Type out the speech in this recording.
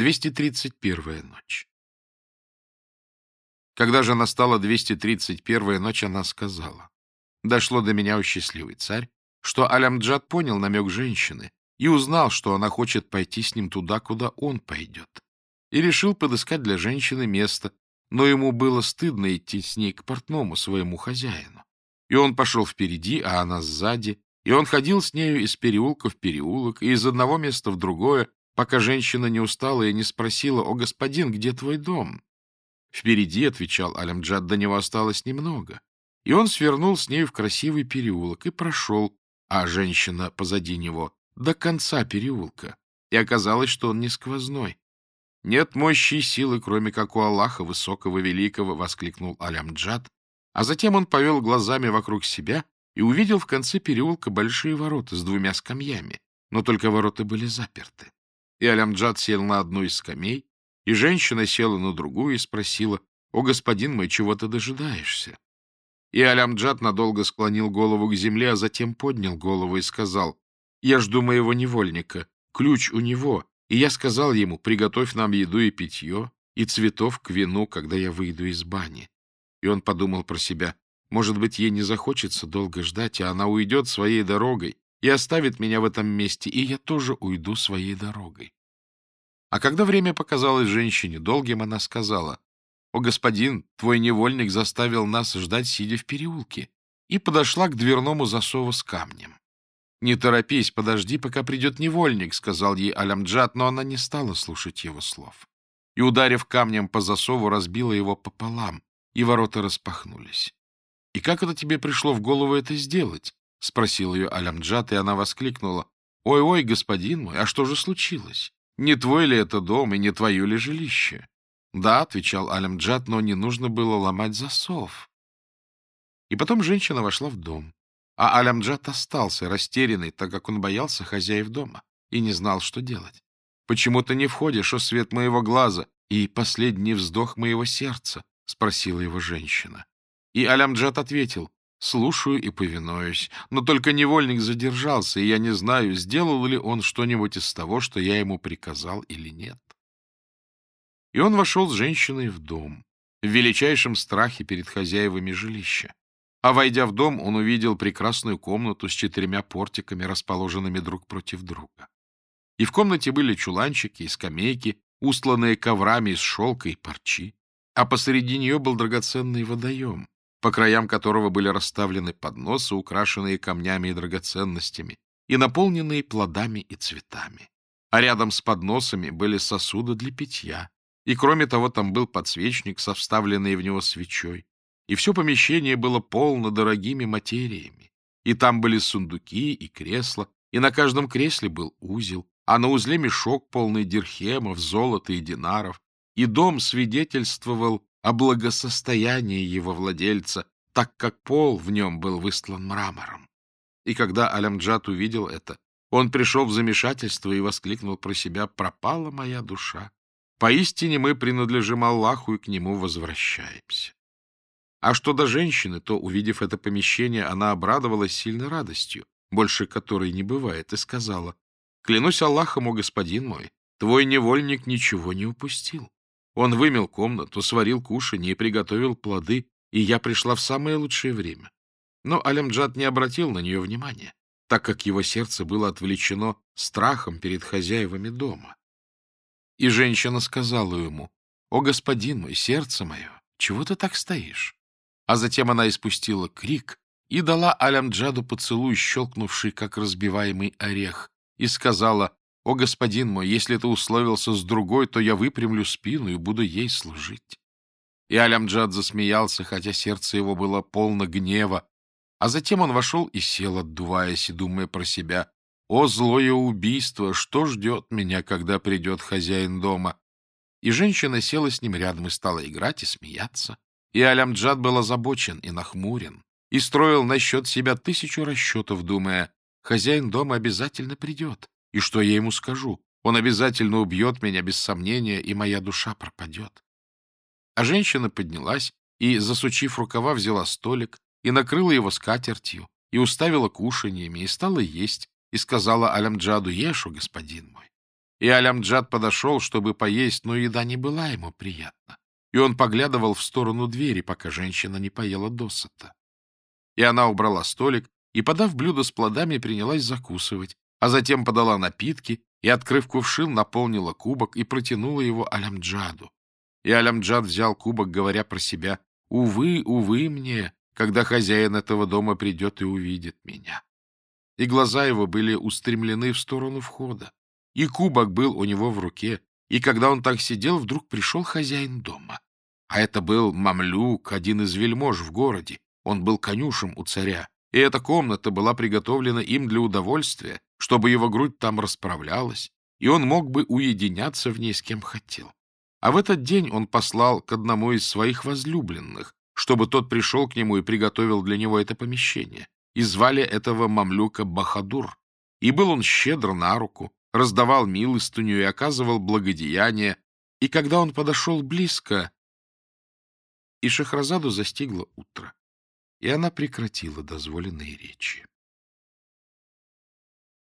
231-я ночь. Когда же настала 231-я ночь, она сказала, «Дошло до меня, у счастливый царь, что Алямджад понял намек женщины и узнал, что она хочет пойти с ним туда, куда он пойдет, и решил подыскать для женщины место, но ему было стыдно идти с ней к портному, своему хозяину. И он пошел впереди, а она сзади, и он ходил с нею из переулка в переулок, и из одного места в другое, пока женщина не устала и не спросила, «О, господин, где твой дом?» «Впереди», — отвечал Алямджад, — «до него осталось немного». И он свернул с нею в красивый переулок и прошел, а женщина позади него, до конца переулка. И оказалось, что он не сквозной. «Нет мощи и силы, кроме как у Аллаха, высокого, великого!» — воскликнул Алямджад. А затем он повел глазами вокруг себя и увидел в конце переулка большие ворота с двумя скамьями, но только ворота были заперты. И Алямджад сел на одну из скамей, и женщина села на другую и спросила, «О, господин мой, чего ты дожидаешься?» И Алямджад надолго склонил голову к земле, а затем поднял голову и сказал, «Я жду моего невольника, ключ у него, и я сказал ему, приготовь нам еду и питье, и цветов к вину, когда я выйду из бани». И он подумал про себя, «Может быть, ей не захочется долго ждать, а она уйдет своей дорогой и оставит меня в этом месте, и я тоже уйду своей дорогой». А когда время показалось женщине долгим, она сказала, «О, господин, твой невольник заставил нас ждать, сидя в переулке», и подошла к дверному засову с камнем. «Не торопись, подожди, пока придет невольник», — сказал ей Алямджат, но она не стала слушать его слов. И, ударив камнем по засову, разбила его пополам, и ворота распахнулись. «И как это тебе пришло в голову это сделать?» — спросил ее Алямджат, и она воскликнула. «Ой-ой, господин мой, а что же случилось?» Не твой ли это дом и не твое ли жилище? Да, отвечал Алямджат, но не нужно было ломать засов. И потом женщина вошла в дом. А Алямджат остался, растерянный, так как он боялся хозяев дома и не знал, что делать. «Почему ты не входишь, о свет моего глаза и последний вздох моего сердца?» — спросила его женщина. И Алямджат ответил, Слушаю и повинуюсь. Но только невольник задержался, и я не знаю, сделал ли он что-нибудь из того, что я ему приказал или нет. И он вошел с женщиной в дом, в величайшем страхе перед хозяевами жилища. А войдя в дом, он увидел прекрасную комнату с четырьмя портиками, расположенными друг против друга. И в комнате были чуланчики и скамейки, устланные коврами из шелка и парчи, а посреди нее был драгоценный водоем, по краям которого были расставлены подносы, украшенные камнями и драгоценностями, и наполненные плодами и цветами. А рядом с подносами были сосуды для питья, и, кроме того, там был подсвечник со вставленной в него свечой, и все помещение было полно дорогими материями, и там были сундуки и кресла, и на каждом кресле был узел, а на узле мешок, полный дирхемов, золота и динаров, и дом свидетельствовал о благосостоянии его владельца, так как пол в нем был выстлан мрамором. И когда Алямджат увидел это, он пришел в замешательство и воскликнул про себя «Пропала моя душа! Поистине мы принадлежим Аллаху и к нему возвращаемся». А что до женщины, то, увидев это помещение, она обрадовалась сильной радостью, больше которой не бывает, и сказала «Клянусь Аллахом, о господин мой, твой невольник ничего не упустил. Он вымел комнату, сварил кушанье и приготовил плоды, и я пришла в самое лучшее время. Но Алямджад не обратил на нее внимания, так как его сердце было отвлечено страхом перед хозяевами дома. И женщина сказала ему, «О, господин мой, сердце мое, чего ты так стоишь?» А затем она испустила крик и дала Алямджаду поцелуй, щелкнувший, как разбиваемый орех, и сказала, о, господин мой, если ты условился с другой, то я выпрямлю спину и буду ей служить. И Алямджад засмеялся, хотя сердце его было полно гнева. А затем он вошел и сел, отдуваясь и думая про себя. «О, злое убийство! Что ждет меня, когда придет хозяин дома?» И женщина села с ним рядом и стала играть и смеяться. И Алямджад был озабочен и нахмурен, и строил насчет себя тысячу расчетов, думая, «Хозяин дома обязательно придет, и что я ему скажу? Он обязательно убьет меня, без сомнения, и моя душа пропадет. А женщина поднялась и, засучив рукава, взяла столик и накрыла его скатертью, и уставила кушаньями, и стала есть, и сказала Алямджаду «Ешу, господин мой». И Алямджад подошел, чтобы поесть, но еда не была ему приятна. И он поглядывал в сторону двери, пока женщина не поела досыта. И она убрала столик и, подав блюдо с плодами, принялась закусывать, а затем подала напитки и, открыв кувшин, наполнила кубок и протянула его Алямджаду. И Алямджад взял кубок, говоря про себя, «Увы, увы мне, когда хозяин этого дома придет и увидит меня». И глаза его были устремлены в сторону входа, и кубок был у него в руке, и когда он так сидел, вдруг пришел хозяин дома. А это был Мамлюк, один из вельмож в городе, он был конюшем у царя, и эта комната была приготовлена им для удовольствия, чтобы его грудь там расправлялась, и он мог бы уединяться в ней с кем хотел. А в этот день он послал к одному из своих возлюбленных, чтобы тот пришел к нему и приготовил для него это помещение. И звали этого мамлюка Бахадур. И был он щедр на руку, раздавал милостыню и оказывал благодеяние. И когда он подошел близко, и Шахразаду застигло утро, и она прекратила дозволенные речи.